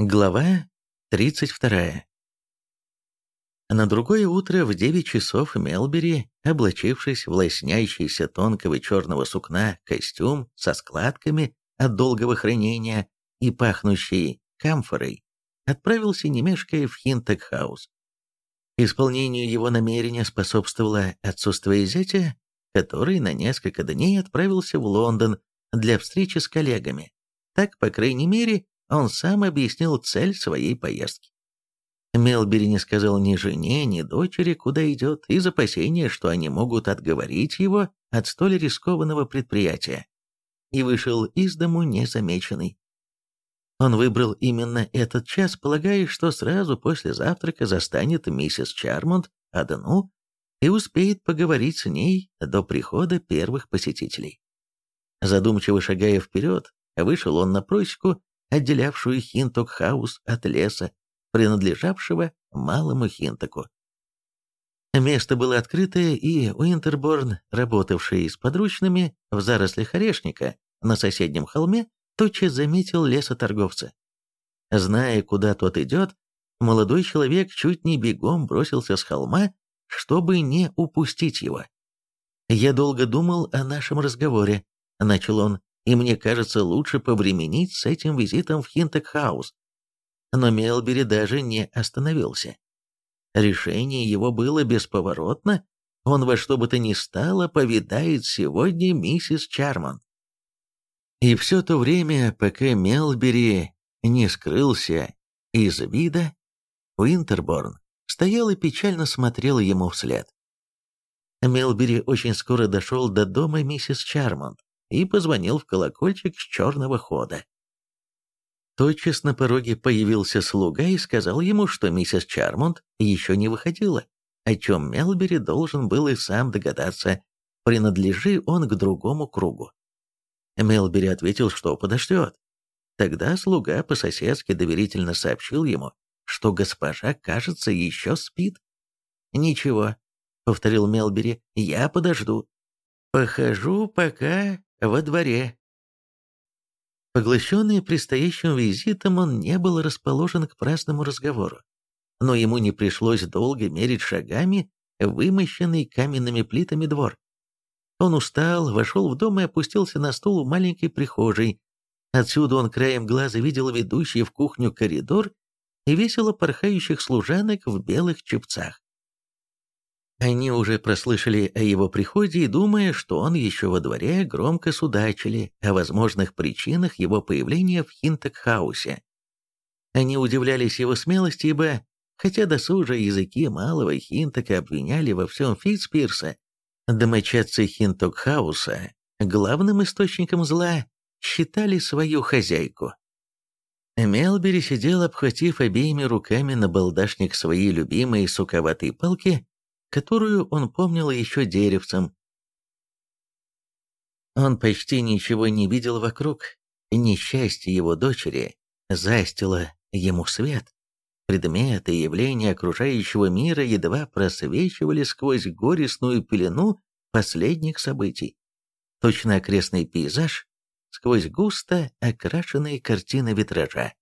Глава 32. На другое утро в 9 часов Мелбери, облачившись в лоснящийся тонкого черного сукна костюм со складками от долгого хранения и пахнущий камфорой, отправился немешкая в Хинток-хаус. Исполнению его намерения способствовало отсутствие зятя, который на несколько дней отправился в Лондон для встречи с коллегами. Так, по крайней мере, он сам объяснил цель своей поездки. Мелбери не сказал ни жене, ни дочери, куда идет, из опасения, что они могут отговорить его от столь рискованного предприятия, и вышел из дому незамеченный. Он выбрал именно этот час, полагая, что сразу после завтрака застанет миссис Чармонт одну и успеет поговорить с ней до прихода первых посетителей. Задумчиво шагая вперед, вышел он на просеку отделявшую Хинток-хаус от леса, принадлежавшего малому Хинтоку. Место было открытое, и Уинтерборн, работавший с подручными в зарослях орешника на соседнем холме, тотчас заметил лесоторговца. Зная, куда тот идет, молодой человек чуть не бегом бросился с холма, чтобы не упустить его. «Я долго думал о нашем разговоре», — начал он, и мне кажется, лучше повременить с этим визитом в Хинток-хаус. Но Мелбери даже не остановился. Решение его было бесповоротно, он во что бы то ни стало повидает сегодня миссис Чармонд. И все то время, пока Мелбери не скрылся из вида, Уинтерборн стоял и печально смотрел ему вслед. Мелбери очень скоро дошел до дома миссис Чармонт и позвонил в колокольчик с черного хода. Тотчас на пороге появился слуга и сказал ему, что миссис Чармонт еще не выходила, о чем Мелбери должен был и сам догадаться, принадлежи он к другому кругу. Мелбери ответил, что подождет. Тогда слуга по-соседски доверительно сообщил ему, что госпожа, кажется, еще спит. «Ничего», — повторил Мелбери, — «я подожду. Похожу пока во дворе. Поглощенный предстоящим визитом, он не был расположен к праздному разговору, но ему не пришлось долго мерить шагами вымощенный каменными плитами двор. Он устал, вошел в дом и опустился на стул в маленькой прихожей. Отсюда он краем глаза видел ведущий в кухню коридор и весело порхающих служанок в белых чепцах. Они уже прослышали о его приходе и, думая, что он еще во дворе, громко судачили о возможных причинах его появления в Хинтокхаусе. Они удивлялись его смелости, ибо, хотя досужие языки Малого Хинтока обвиняли во всем Фитцпирса, домочадцы Хинтокхауса главным источником зла считали свою хозяйку. Мелбери сидел, обхватив обеими руками на балдашник своей любимой суковатой палки которую он помнил еще деревцем. Он почти ничего не видел вокруг, несчастье его дочери застило ему свет. Предметы и явления окружающего мира едва просвечивали сквозь горестную пелену последних событий. Точно окрестный пейзаж сквозь густо окрашенные картины витража.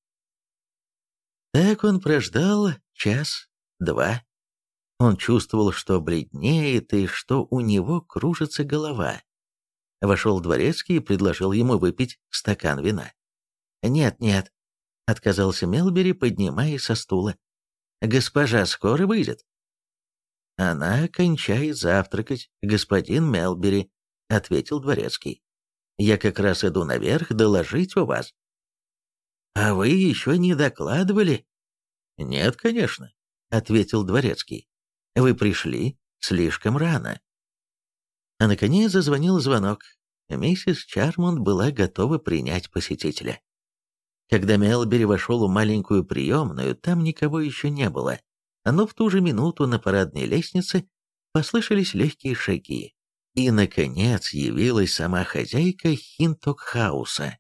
Так он прождал час-два, он чувствовал, что бледнеет и что у него кружится голова. Вошел дворецкий и предложил ему выпить стакан вина. «Нет, нет», — отказался Мелбери, поднимаясь со стула. «Госпожа скоро выйдет». «Она кончает завтракать, господин Мелбери», — ответил дворецкий. «Я как раз иду наверх доложить у вас». «А вы еще не докладывали?» «Нет, конечно», — ответил дворецкий. Вы пришли слишком рано. А наконец зазвонил звонок. Миссис Чармонд была готова принять посетителя. Когда Мелбери вошел в маленькую приемную, там никого еще не было. Но в ту же минуту на парадной лестнице послышались легкие шаги. И, наконец, явилась сама хозяйка Хинтокхауса.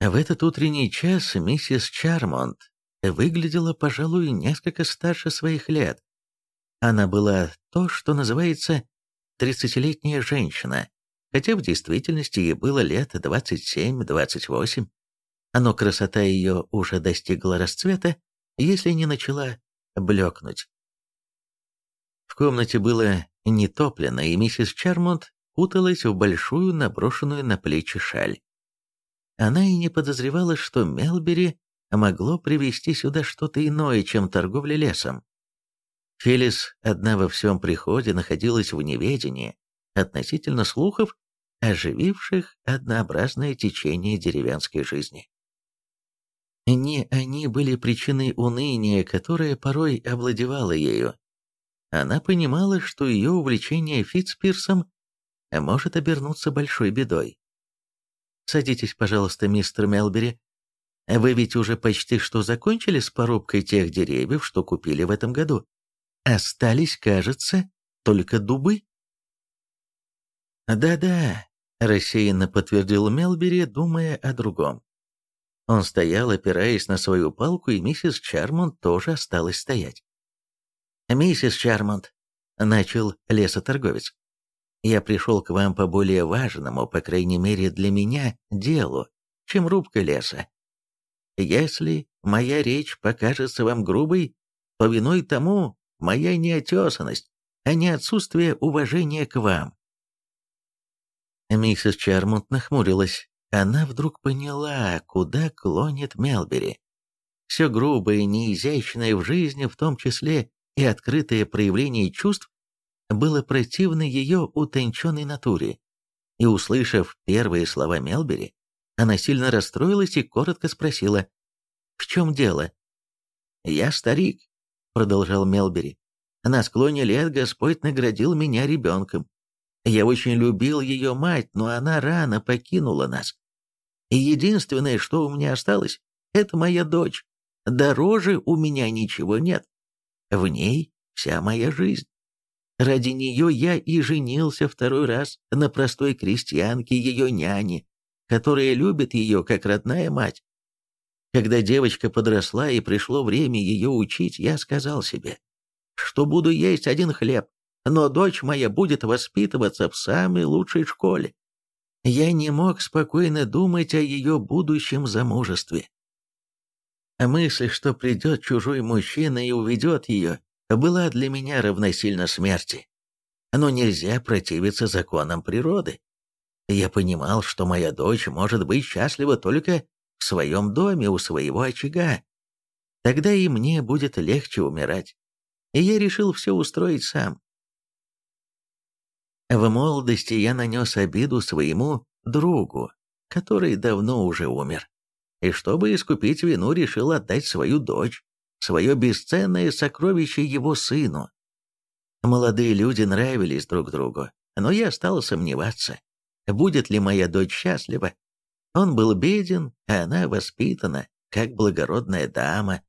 В этот утренний час миссис Чармонд выглядела, пожалуй, несколько старше своих лет. Она была то, что называется тридцатилетняя женщина, хотя в действительности ей было лет 27-28. но красота ее уже достигла расцвета, если не начала блекнуть. В комнате было нетоплено, и миссис Чармонт куталась в большую наброшенную на плечи шаль. Она и не подозревала, что Мелбери могло привести сюда что-то иное, чем торговля лесом. Фелис одна во всем приходе находилась в неведении относительно слухов, ожививших однообразное течение деревенской жизни. Не они были причиной уныния, которое порой овладевало ею. Она понимала, что ее увлечение Фитцпирсом может обернуться большой бедой. «Садитесь, пожалуйста, мистер Мелбери. Вы ведь уже почти что закончили с порубкой тех деревьев, что купили в этом году. Остались, кажется, только дубы». «Да-да», — рассеянно подтвердил Мелбери, думая о другом. Он стоял, опираясь на свою палку, и миссис Чармонт тоже осталась стоять. «Миссис Чармонт», — начал лесоторговец, — «я пришел к вам по более важному, по крайней мере для меня, делу, чем рубка леса. Если моя речь покажется вам грубой, то тому моя неотесанность, а не отсутствие уважения к вам». Миссис Чармонт нахмурилась она вдруг поняла, куда клонит Мелбери. Все грубое, неизящное в жизни, в том числе и открытое проявление чувств, было противно ее утонченной натуре. И, услышав первые слова Мелбери, она сильно расстроилась и коротко спросила, «В чем дело?» «Я старик», — продолжал Мелбери. «На склоне лет Господь наградил меня ребенком. Я очень любил ее мать, но она рано покинула нас. И единственное, что у меня осталось, это моя дочь. Дороже у меня ничего нет. В ней вся моя жизнь. Ради нее я и женился второй раз на простой крестьянке, ее няне, которая любит ее как родная мать. Когда девочка подросла и пришло время ее учить, я сказал себе, что буду есть один хлеб, но дочь моя будет воспитываться в самой лучшей школе я не мог спокойно думать о ее будущем замужестве. Мысль, что придет чужой мужчина и уведет ее, была для меня равносильно смерти. Но нельзя противиться законам природы. Я понимал, что моя дочь может быть счастлива только в своем доме, у своего очага. Тогда и мне будет легче умирать. И я решил все устроить сам. В молодости я нанес обиду своему другу, который давно уже умер. И чтобы искупить вину, решил отдать свою дочь, свое бесценное сокровище его сыну. Молодые люди нравились друг другу, но я стал сомневаться, будет ли моя дочь счастлива. Он был беден, а она воспитана, как благородная дама.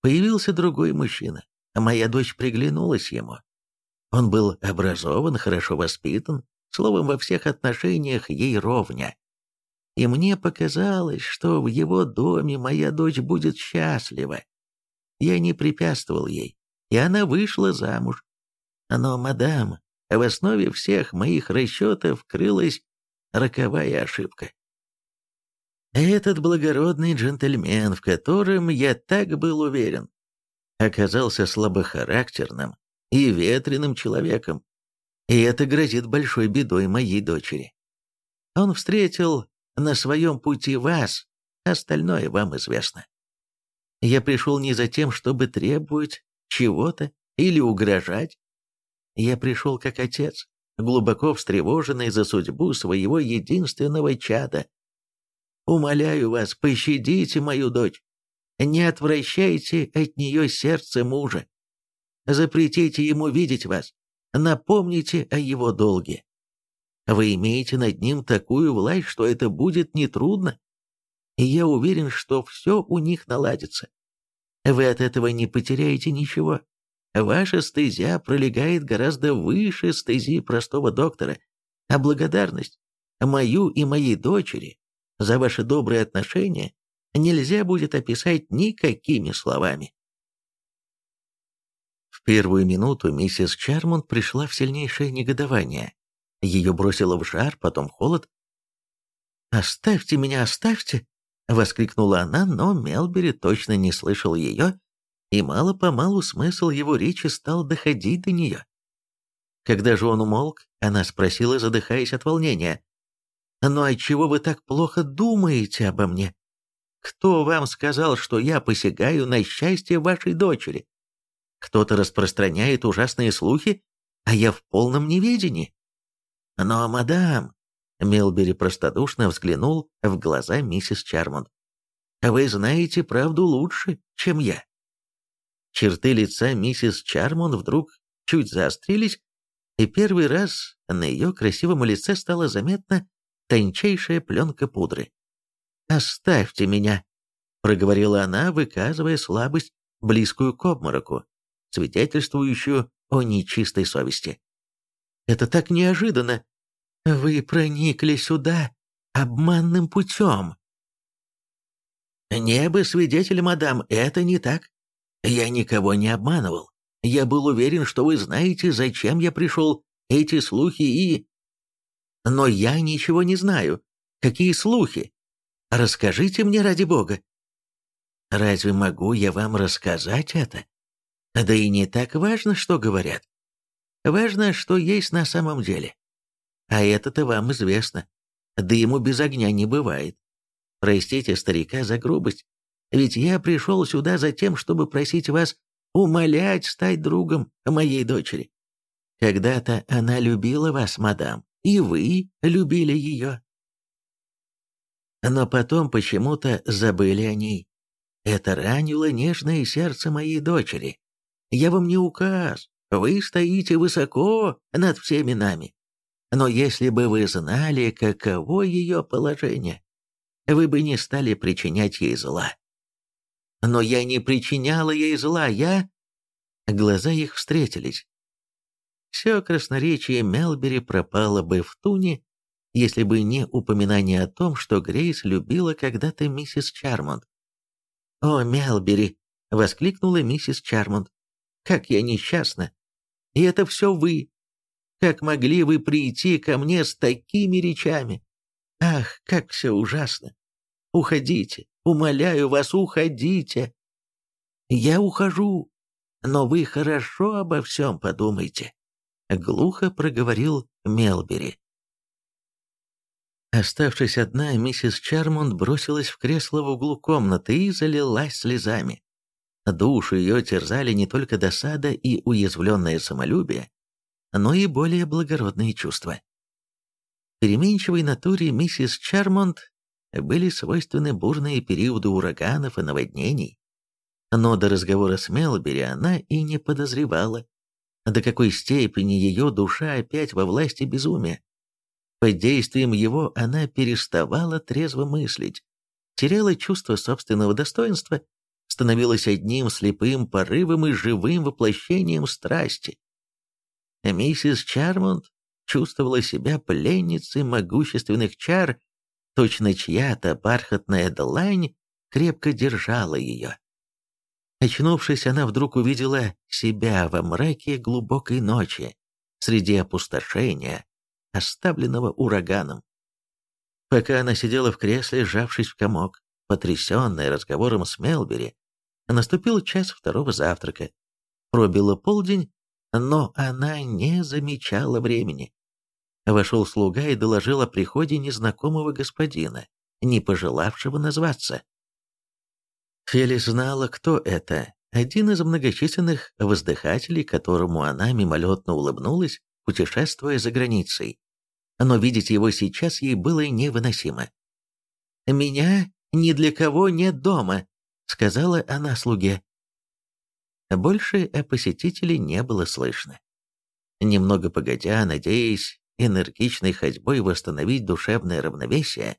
Появился другой мужчина, а моя дочь приглянулась ему. Он был образован, хорошо воспитан, словом, во всех отношениях ей ровня. И мне показалось, что в его доме моя дочь будет счастлива. Я не препятствовал ей, и она вышла замуж. Но, мадам, в основе всех моих расчетов крылась роковая ошибка. Этот благородный джентльмен, в котором я так был уверен, оказался слабохарактерным, и ветреным человеком, и это грозит большой бедой моей дочери. Он встретил на своем пути вас, остальное вам известно. Я пришел не за тем, чтобы требовать чего-то или угрожать. Я пришел как отец, глубоко встревоженный за судьбу своего единственного чада. Умоляю вас, пощадите мою дочь. Не отвращайте от нее сердце мужа. Запретите ему видеть вас. Напомните о его долге. Вы имеете над ним такую власть, что это будет нетрудно. И я уверен, что все у них наладится. Вы от этого не потеряете ничего. Ваша стезя пролегает гораздо выше стези простого доктора, а благодарность мою и моей дочери за ваши добрые отношения нельзя будет описать никакими словами первую минуту миссис Чармонт пришла в сильнейшее негодование. Ее бросило в жар, потом в холод. «Оставьте меня, оставьте!» — воскликнула она, но Мелбери точно не слышал ее, и мало-помалу смысл его речи стал доходить до нее. Когда же он умолк, она спросила, задыхаясь от волнения, «Ну отчего вы так плохо думаете обо мне? Кто вам сказал, что я посягаю на счастье вашей дочери? Кто-то распространяет ужасные слухи, а я в полном неведении». «Но, мадам», — Мелбери простодушно взглянул в глаза миссис Чармонд, «вы знаете правду лучше, чем я». Черты лица миссис Чармон вдруг чуть заострились, и первый раз на ее красивом лице стала заметна тончайшая пленка пудры. «Оставьте меня», — проговорила она, выказывая слабость, близкую к обмороку, свидетельствующую о нечистой совести. «Это так неожиданно! Вы проникли сюда обманным путем!» «Не бы свидетель, мадам, это не так. Я никого не обманывал. Я был уверен, что вы знаете, зачем я пришел, эти слухи и... Но я ничего не знаю. Какие слухи? Расскажите мне ради бога. Разве могу я вам рассказать это? Да и не так важно, что говорят. Важно, что есть на самом деле. А это-то вам известно. Да ему без огня не бывает. Простите старика за грубость, ведь я пришел сюда за тем, чтобы просить вас умолять стать другом моей дочери. Когда-то она любила вас, мадам, и вы любили ее. Но потом почему-то забыли о ней. Это ранило нежное сердце моей дочери. Я вам не указ, вы стоите высоко над всеми нами. Но если бы вы знали, каково ее положение, вы бы не стали причинять ей зла. Но я не причиняла ей зла, я...» Глаза их встретились. Все красноречие Мелбери пропало бы в туне, если бы не упоминание о том, что Грейс любила когда-то миссис Чармонд. «О, Мелбери!» — воскликнула миссис Чармонд. «Как я несчастна! И это все вы! Как могли вы прийти ко мне с такими речами? Ах, как все ужасно! Уходите, умоляю вас, уходите. Я ухожу, но вы хорошо обо всем подумайте. Глухо проговорил Мелбери. Оставшись одна, миссис Чармонд бросилась в кресло в углу комнаты и залилась слезами. Душу ее терзали не только досада и уязвленное самолюбие, но и более благородные чувства. Переменчивой натуре миссис Чармонд были свойственны бурные периоды ураганов и наводнений. Но до разговора с Мелбери она и не подозревала, до какой степени ее душа опять во власти безумия. Под действием его она переставала трезво мыслить, теряла чувство собственного достоинства, становилась одним слепым порывом и живым воплощением страсти. Миссис Чармонд чувствовала себя пленницей могущественных чар Точно чья-то бархатная длань крепко держала ее. Очнувшись, она вдруг увидела себя во мраке глубокой ночи, среди опустошения, оставленного ураганом. Пока она сидела в кресле, сжавшись в комок, потрясенная разговором с Мелбери, наступил час второго завтрака. Пробило полдень, но она не замечала времени. Вошел слуга и доложил о приходе незнакомого господина, не пожелавшего назваться. Фелис знала, кто это. Один из многочисленных воздыхателей, которому она мимолетно улыбнулась, путешествуя за границей. Но видеть его сейчас ей было невыносимо. «Меня ни для кого нет дома», — сказала она слуге. Больше о посетителе не было слышно. Немного погодя, надеясь энергичной ходьбой восстановить душевное равновесие,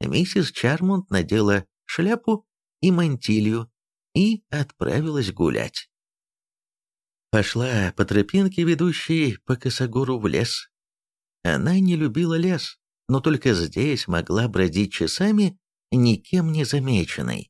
миссис Чармунд надела шляпу и мантилью и отправилась гулять. Пошла по тропинке, ведущей по косогору в лес. Она не любила лес, но только здесь могла бродить часами, никем не замеченной.